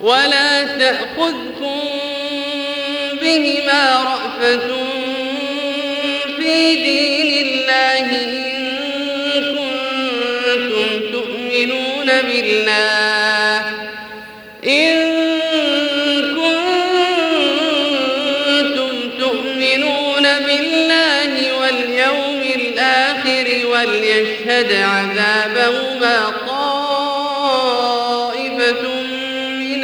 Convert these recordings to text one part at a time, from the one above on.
ولا تأخذكم بهما رأفة في دين الله إن كنتم تؤمنون بالله. واليوم الآخر وليشهد عذابهما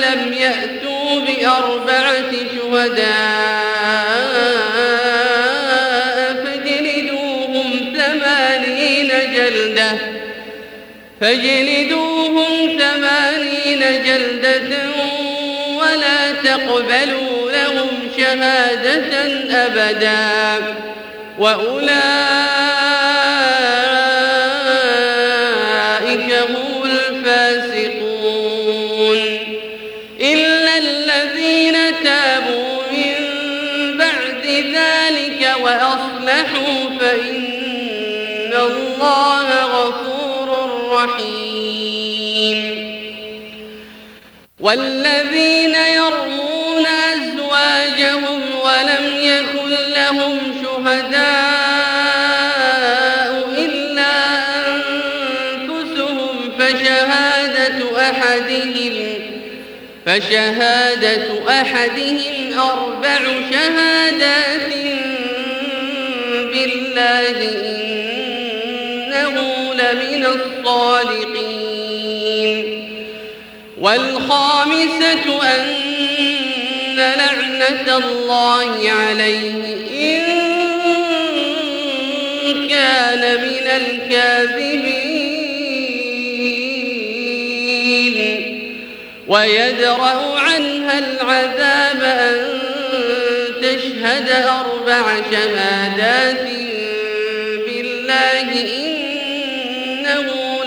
ثم لم يأتوا بأربعة شهداء فاجلدوهم ثمانين جلدة فاجلدوهم ثمانين جلدة ولا تقبلوا لهم شهادة أبدا وأولئك وأصلحوا فإن الله غفور رحيم. والذين يرمون أزواجهم ولم يكن لهم شهداء إلا أنفسهم فشهادة أحدهم فشهادة أحدهم أربع الصادقين والخامسة أن لعنة الله عليه إن كان من الكاذبين. ويدرأ عنها العذاب أن تشهد أربع شهادات بالله إنه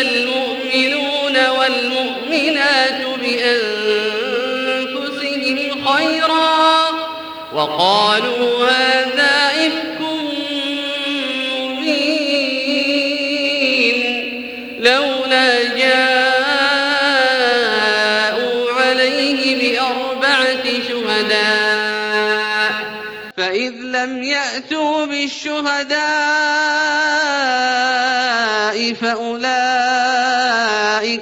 المؤمنون والمؤمنات بأنفسهم خيرا وقالوا هذا إفك مبين. لولا جاءوا عليه بأربعة شهداء فإذ لم يأتوا بالشهداء فأولئك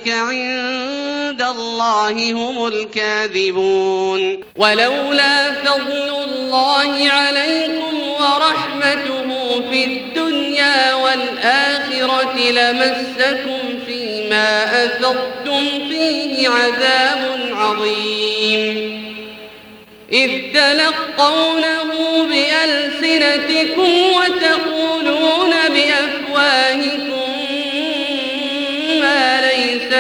عند الله هم الكاذبون؟ ولولا فضل الله عليكم ورحمته في الدنيا والآخرة لمسكم فيما أفضتم فيه عذاب عظيم. إذ تلقونه بألسنتكم وتقولون بأفواهكم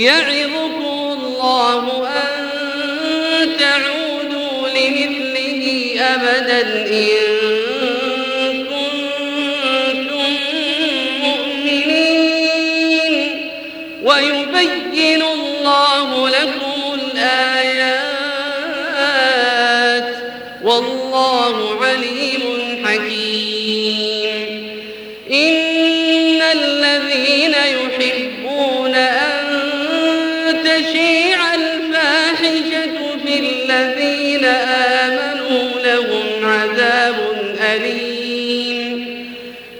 يعظكم الله أن تعودوا لمثله أبدا إن كنتم مؤمنين. ويبين الله لكم